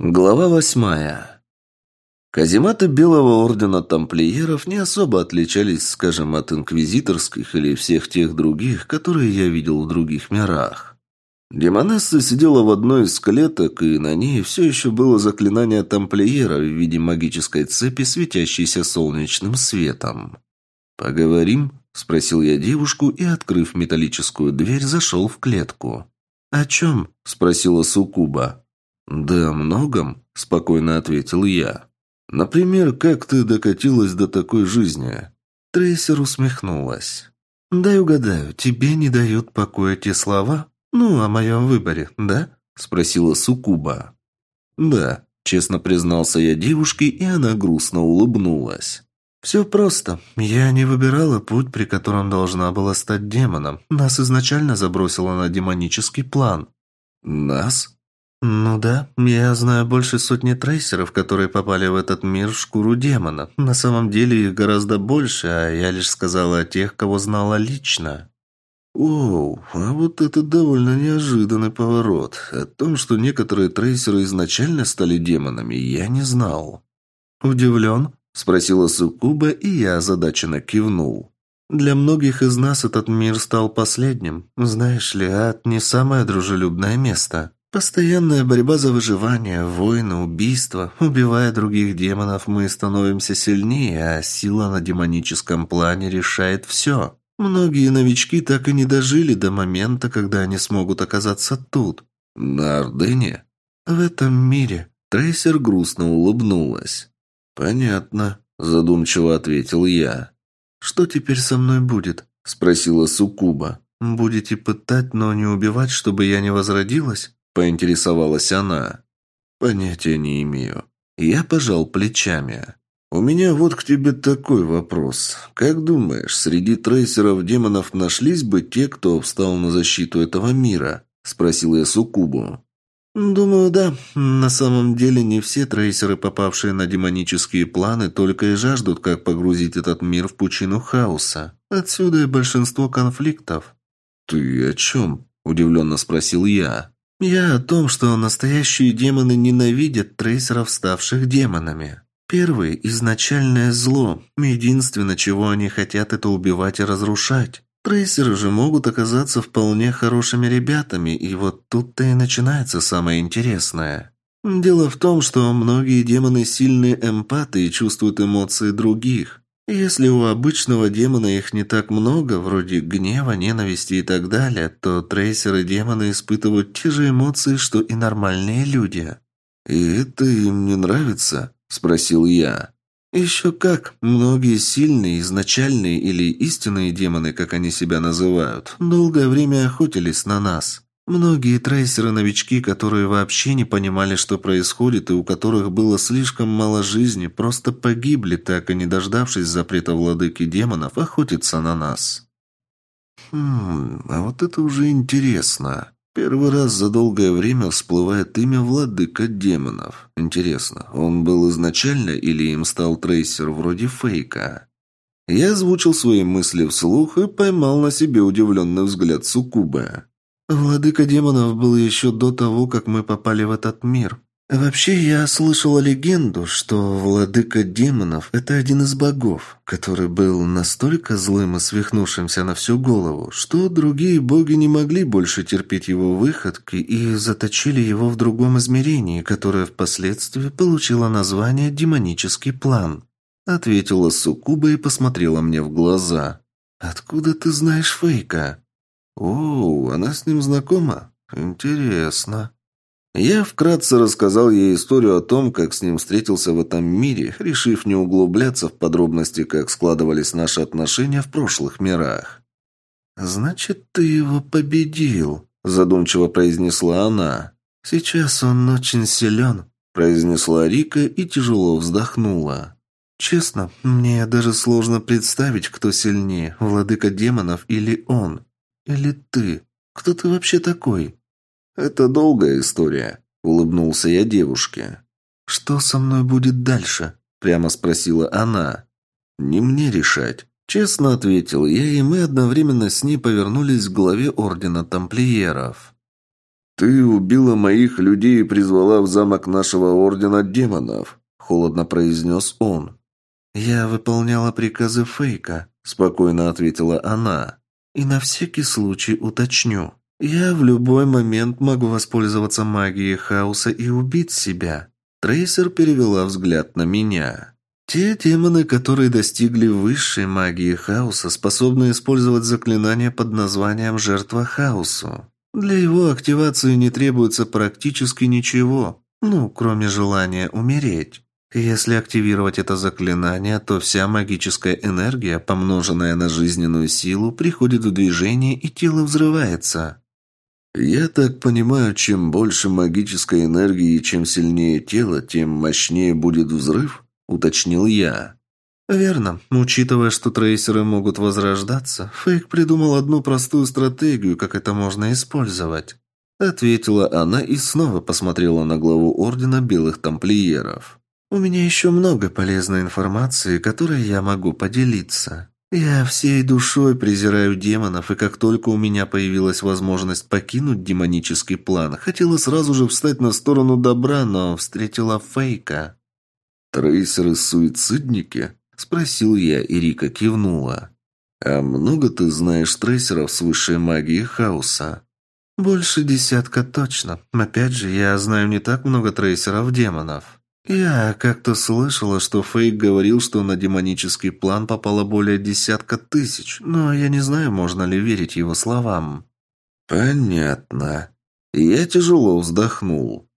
Глава восьмая. Казематы Белого Ордена Тамплиеров не особо отличались, скажем, от инквизиторских или всех тех других, которые я видел в других мирах. Демонесса сидела в одной из клеток, и на ней все еще было заклинание тамплиера в виде магической цепи, светящейся солнечным светом. «Поговорим?» – спросил я девушку и, открыв металлическую дверь, зашел в клетку. «О чем?» – спросила Сукуба. «Да о многом», – спокойно ответил я. «Например, как ты докатилась до такой жизни?» Трейсер усмехнулась. «Дай угадаю, тебе не дают покоя те слова? Ну, о моем выборе, да?» – спросила Сукуба. «Да», – честно признался я девушке, и она грустно улыбнулась. «Все просто. Я не выбирала путь, при котором должна была стать демоном. Нас изначально забросило на демонический план». «Нас?» «Ну да, я знаю больше сотни трейсеров, которые попали в этот мир в шкуру демона. На самом деле их гораздо больше, а я лишь сказала о тех, кого знала лично». «Оу, а вот это довольно неожиданный поворот. О том, что некоторые трейсеры изначально стали демонами, я не знал». «Удивлен?» – спросила Сукуба, и я озадаченно кивнул. «Для многих из нас этот мир стал последним. Знаешь ли, ад не самое дружелюбное место». Постоянная борьба за выживание, войны, убийства. Убивая других демонов, мы становимся сильнее, а сила на демоническом плане решает все. Многие новички так и не дожили до момента, когда они смогут оказаться тут. На Ордене? В этом мире. Трейсер грустно улыбнулась. «Понятно», – задумчиво ответил я. «Что теперь со мной будет?» – спросила Сукуба. «Будете пытать, но не убивать, чтобы я не возродилась?» Поинтересовалась она. Понятия не имею. Я пожал плечами. У меня вот к тебе такой вопрос. Как думаешь, среди трейсеров демонов нашлись бы те, кто встал на защиту этого мира? спросил я Сукубу. «Думаю, да. На самом деле не все трейсеры, попавшие на демонические планы, только и жаждут, как погрузить этот мир в пучину хаоса. Отсюда и большинство конфликтов». «Ты о чем?» – удивленно спросил я. Я о том, что настоящие демоны ненавидят трейсеров, ставших демонами. Первый – изначальное зло. Единственное, чего они хотят, это убивать и разрушать. Трейсеры же могут оказаться вполне хорошими ребятами, и вот тут-то и начинается самое интересное. Дело в том, что многие демоны сильные эмпаты и чувствуют эмоции других. Если у обычного демона их не так много, вроде гнева, ненависти и так далее, то трейсеры-демоны испытывают те же эмоции, что и нормальные люди. «И это им не нравится?» – спросил я. «Еще как. Многие сильные, изначальные или истинные демоны, как они себя называют, долгое время охотились на нас. Многие трейсеры-новички, которые вообще не понимали, что происходит, и у которых было слишком мало жизни, просто погибли, так и не дождавшись запрета владыки демонов охотиться на нас. Хм, а вот это уже интересно. Первый раз за долгое время всплывает имя владыка демонов. Интересно, он был изначально или им стал трейсер вроде фейка? Я озвучил свои мысли вслух и поймал на себе удивленный взгляд Сукубы. Владыка демонов был еще до того, как мы попали в этот мир. Вообще, я слышала легенду, что владыка демонов – это один из богов, который был настолько злым и свихнувшимся на всю голову, что другие боги не могли больше терпеть его выходки и заточили его в другом измерении, которое впоследствии получило название «демонический план». Ответила Сукуба и посмотрела мне в глаза. «Откуда ты знаешь Фейка?» «О, она с ним знакома? Интересно». Я вкратце рассказал ей историю о том, как с ним встретился в этом мире, решив не углубляться в подробности, как складывались наши отношения в прошлых мирах. «Значит, ты его победил», – задумчиво произнесла она. «Сейчас он очень силен», – произнесла Рика и тяжело вздохнула. «Честно, мне даже сложно представить, кто сильнее, владыка демонов или он. Или ты? Кто ты вообще такой?» «Это долгая история», — улыбнулся я девушке. «Что со мной будет дальше?» — прямо спросила она. «Не мне решать», — честно ответил я, и мы одновременно с ней повернулись к главе Ордена Тамплиеров. «Ты убила моих людей и призвала в замок нашего ордена демонов», – холодно произнес он. «Я выполняла приказы Фейка», – спокойно ответила она. «И на всякий случай уточню. Я в любой момент могу воспользоваться магией хаоса и убить себя». Трейсер перевела взгляд на меня. Те демоны, которые достигли высшей магии хаоса, способны использовать заклинание под названием «Жертва хаосу». Для его активации не требуется практически ничего, ну, кроме желания умереть. Если активировать это заклинание, то вся магическая энергия, помноженная на жизненную силу, приходит в движение и тело взрывается. «Я так понимаю, чем больше магической энергии и чем сильнее тело, тем мощнее будет взрыв?» – уточнил я. «Верно. Учитывая, что трейсеры могут возрождаться, Фейк придумал одну простую стратегию, как это можно использовать». Ответила она и снова посмотрела на главу Ордена Белых Тамплиеров. «У меня еще много полезной информации, которой я могу поделиться. Я всей душой презираю демонов, и как только у меня появилась возможность покинуть демонический план, хотела сразу же встать на сторону добра, но встретила Фейка». «Трейсеры-суицидники?» Спросил я, и Рика кивнула. «А много ты знаешь трейсеров с высшей магией хаоса?» «Больше десятка точно. Опять же, я знаю не так много трейсеров-демонов. Я как-то слышала, что Фейк говорил, что на демонический план попало более десятка тысяч, но я не знаю, можно ли верить его словам». «Понятно». Я тяжело вздохнул.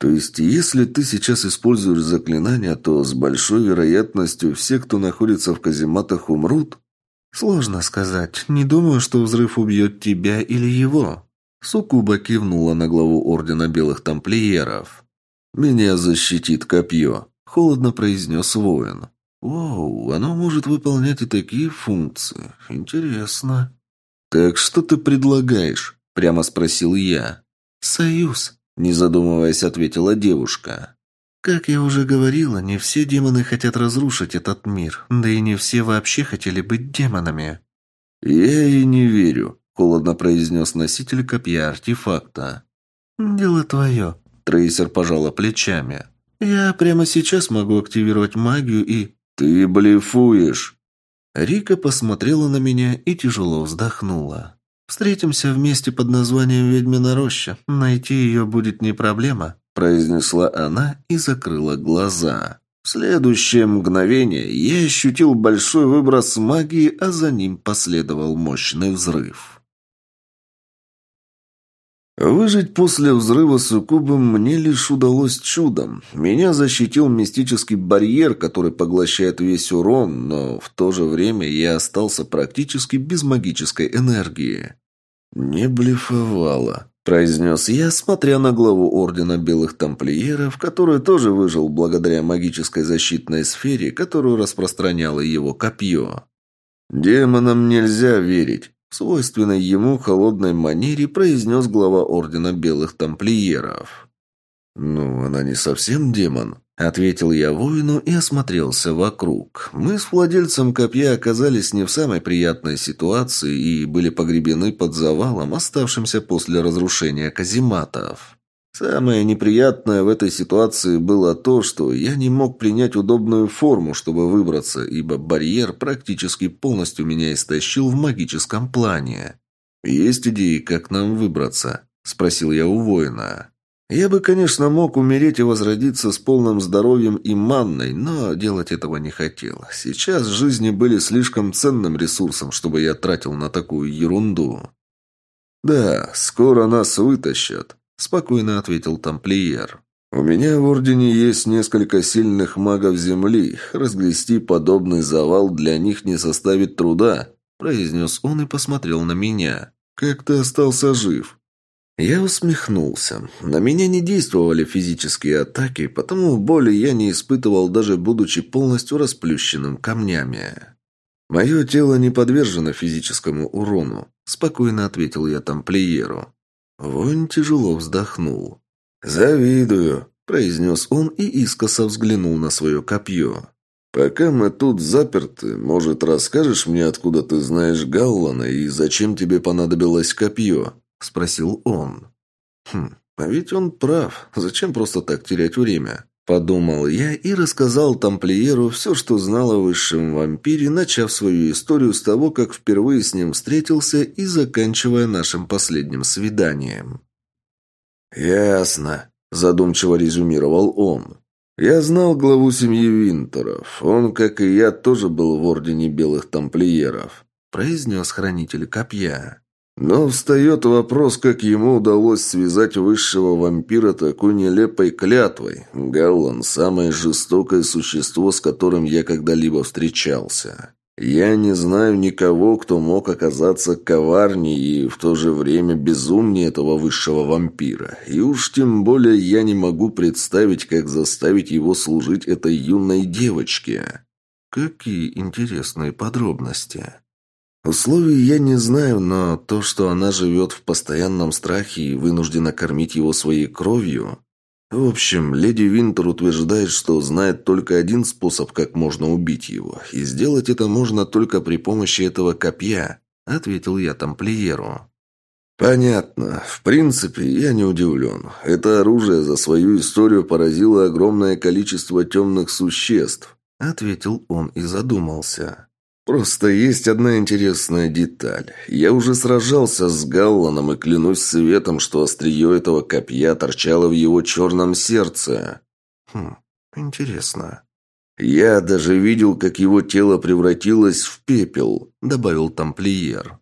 То есть, если ты сейчас используешь заклинания, то с большой вероятностью все, кто находится в казематах, умрут? Сложно сказать. Не думаю, что взрыв убьет тебя или его. Сукуба кивнула на главу Ордена Белых Тамплиеров. «Меня защитит копье», — холодно произнес воин. «Оу, оно может выполнять и такие функции. Интересно». «Так что ты предлагаешь?» — прямо спросил я. «Союз», не задумываясь, ответила девушка. Как я уже говорила, не все демоны хотят разрушить этот мир, да и не все вообще хотели быть демонами. Я и не верю, холодно произнес носитель копья артефакта. Дело твое. Трейсер пожала плечами. Я прямо сейчас могу активировать магию и... Ты блефуешь. Рика посмотрела на меня и тяжело вздохнула. Встретимся вместе под названием «Ведьмина роща». Найти ее будет не проблема», – произнесла она и закрыла глаза. В следующее мгновение я ощутил большой выброс магии, а за ним последовал мощный взрыв. Выжить после взрыва с суккубом мне лишь удалось чудом. Меня защитил мистический барьер, который поглощает весь урон, но в то же время я остался практически без магической энергии. «Не блефовала», – произнес я, смотря на главу Ордена Белых Тамплиеров, который тоже выжил благодаря магической защитной сфере, которую распространяло его копье. «Демонам нельзя верить», – в свойственной ему холодной манере произнес глава Ордена Белых Тамплиеров. «Ну, она не совсем демон», Ответил я воину и осмотрелся вокруг. Мы с владельцем копья оказались не в самой приятной ситуации и были погребены под завалом, оставшимся после разрушения казематов. Самое неприятное в этой ситуации было то, что я не мог принять удобную форму, чтобы выбраться, ибо барьер практически полностью меня истощил в магическом плане. «Есть идеи, как нам выбраться?» – спросил я у воина. Я бы, конечно, мог умереть и возродиться с полным здоровьем и манной, но делать этого не хотел. Сейчас жизни были слишком ценным ресурсом, чтобы я тратил на такую ерунду. «Да, скоро нас вытащат», – спокойно ответил тамплиер. «У меня в Ордене есть несколько сильных магов Земли. Разгрести подобный завал для них не составит труда», – произнес он и посмотрел на меня. «Как ты остался жив?» Я усмехнулся. На меня не действовали физические атаки, потому боли я не испытывал, даже будучи полностью расплющенным камнями. «Мое тело не подвержено физическому урону», – спокойно ответил я тамплиеру. Воин тяжело вздохнул. «Завидую», – произнес он и искоса взглянул на свое копье. «Пока мы тут заперты, может, расскажешь мне, откуда ты знаешь Галлана и зачем тебе понадобилось копье?» – спросил он. Хм, а ведь он прав. Зачем просто так терять время? Подумал я и рассказал тамплиеру все, что знал о высшем вампире, начав свою историю с того, как впервые с ним встретился и заканчивая нашим последним свиданием. «Ясно», – задумчиво резюмировал он. «Я знал главу семьи Винтеров. Он, как и я, тоже был в Ордене Белых Тамплиеров», – произнес хранитель копья. Но встает вопрос, как ему удалось связать высшего вампира такой нелепой клятвой. Галлан – самое жестокое существо, с которым я когда-либо встречался. Я не знаю никого, кто мог оказаться коварнее и в то же время безумнее этого высшего вампира. И уж тем более я не могу представить, как заставить его служить этой юной девочке. Какие интересные подробности. Условий я не знаю, но то, что она живет в постоянном страхе и вынуждена кормить его своей кровью... В общем, леди Винтер утверждает, что знает только один способ, как можно убить его, и сделать это можно только при помощи этого копья, ответил я тамплиеру. «Понятно. В принципе, я не удивлен. Это оружие за свою историю поразило огромное количество темных существ», — ответил он и задумался. Просто есть одна интересная деталь. Я уже сражался с Галланом и клянусь светом, что острие этого копья торчало в его черном сердце. Хм, интересно. Я даже видел, как его тело превратилось в пепел, добавил тамплиер.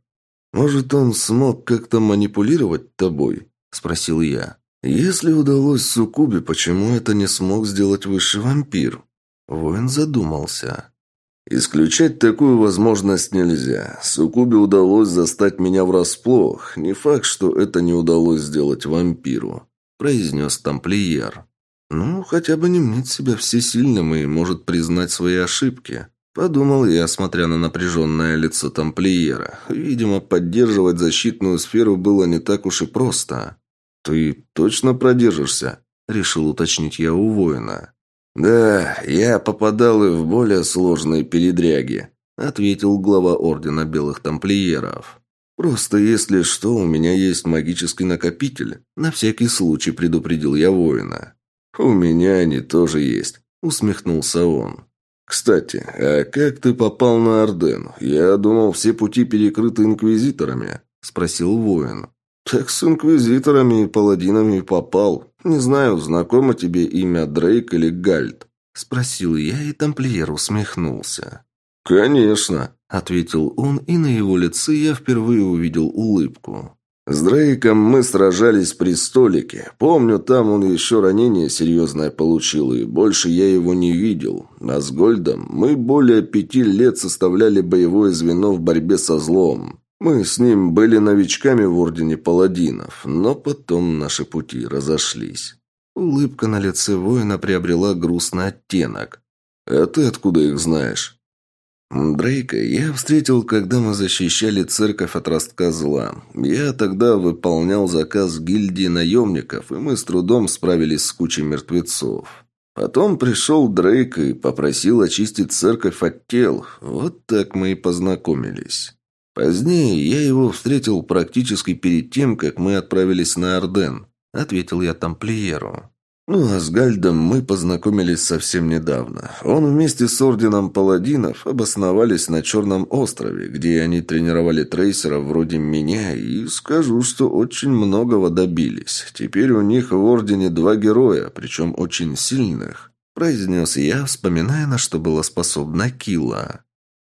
Может, он смог как-то манипулировать тобой? спросил я. Если удалось Сукубе, почему это не смог сделать высший вампир? Воин задумался. Исключать такую возможность нельзя. Сукубе удалось застать меня врасплох. Не факт, что это не удалось сделать вампиру», – произнес тамплиер. «Ну, хотя бы не мнить себя всесильным и может признать свои ошибки», – подумал я, смотря на напряженное лицо тамплиера. Видимо, поддерживать защитную сферу было не так уж и просто. «Ты точно продержишься?» – решил уточнить я у воина. «Да, я попадал и в более сложные передряги», — ответил глава Ордена Белых Тамплиеров. «Просто если что, у меня есть магический накопитель. На всякий случай предупредил я воина». «У меня они тоже есть», — усмехнулся он. «Кстати, а как ты попал на Орден? Я думал, все пути перекрыты инквизиторами», — спросил воин. «Так с инквизиторами и паладинами попал. Не знаю, знакомо тебе имя Дрейк или Гальд?» Спросил я, и тамплиер усмехнулся. «Конечно», — ответил он, и на его лице я впервые увидел улыбку. «С Дрейком мы сражались при столике. Помню, там он еще ранение серьезное получил, и больше я его не видел. А с Гольдом мы более пяти лет составляли боевое звено в борьбе со злом. Мы с ним были новичками в Ордене Паладинов, но потом наши пути разошлись. Улыбка на лице воина приобрела грустный оттенок. «А ты откуда их знаешь?» Дрейка я встретил, когда мы защищали церковь от ростка зла. Я тогда выполнял заказ гильдии наемников, и мы с трудом справились с кучей мертвецов. Потом пришел Дрейк и попросил очистить церковь от тел. Вот так мы и познакомились. Позднее я его встретил практически перед тем, как мы отправились на Орден, ответил я тамплиеру. Ну, а с Гальдом мы познакомились совсем недавно. Он вместе с Орденом Паладинов обосновались на Черном острове, где они тренировали трейсеров вроде меня, и скажу, что очень многого добились. Теперь у них в Ордене два героя, причем очень сильных, произнес я, вспоминая, на что была способна Килла.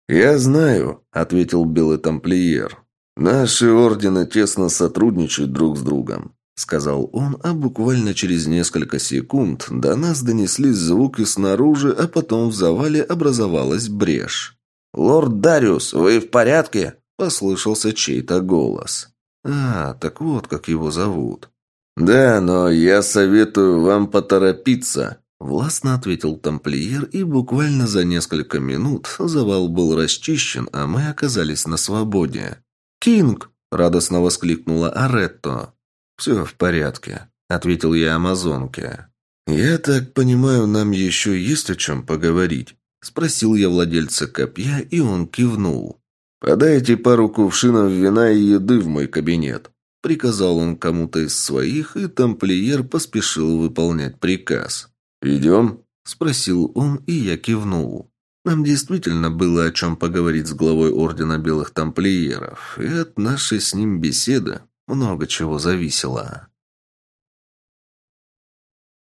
«Я знаю», — ответил белый тамплиер. «Наши ордены тесно сотрудничают друг с другом», — сказал он, а буквально через несколько секунд до нас донеслись звуки снаружи, а потом в завале образовалась брешь. «Лорд Дариус, вы в порядке?» — послышался чей-то голос. «А, так вот, как его зовут». «Да, но я советую вам поторопиться», Властно ответил тамплиер, и буквально за несколько минут завал был расчищен, а мы оказались на свободе. «Кинг!» – радостно воскликнула Аретто. «Все в порядке», – ответил я амазонке. «Я так понимаю, нам еще есть о чем поговорить?» – спросил я владельца копья, и он кивнул. «Подайте пару кувшинов вина и еды в мой кабинет», – Приказал он кому-то из своих, и тамплиер поспешил выполнять приказ. «Идем?» – спросил он, и я кивнул. Нам действительно было о чем поговорить с главой Ордена Белых Тамплиеров, и от нашей с ним беседы много чего зависело.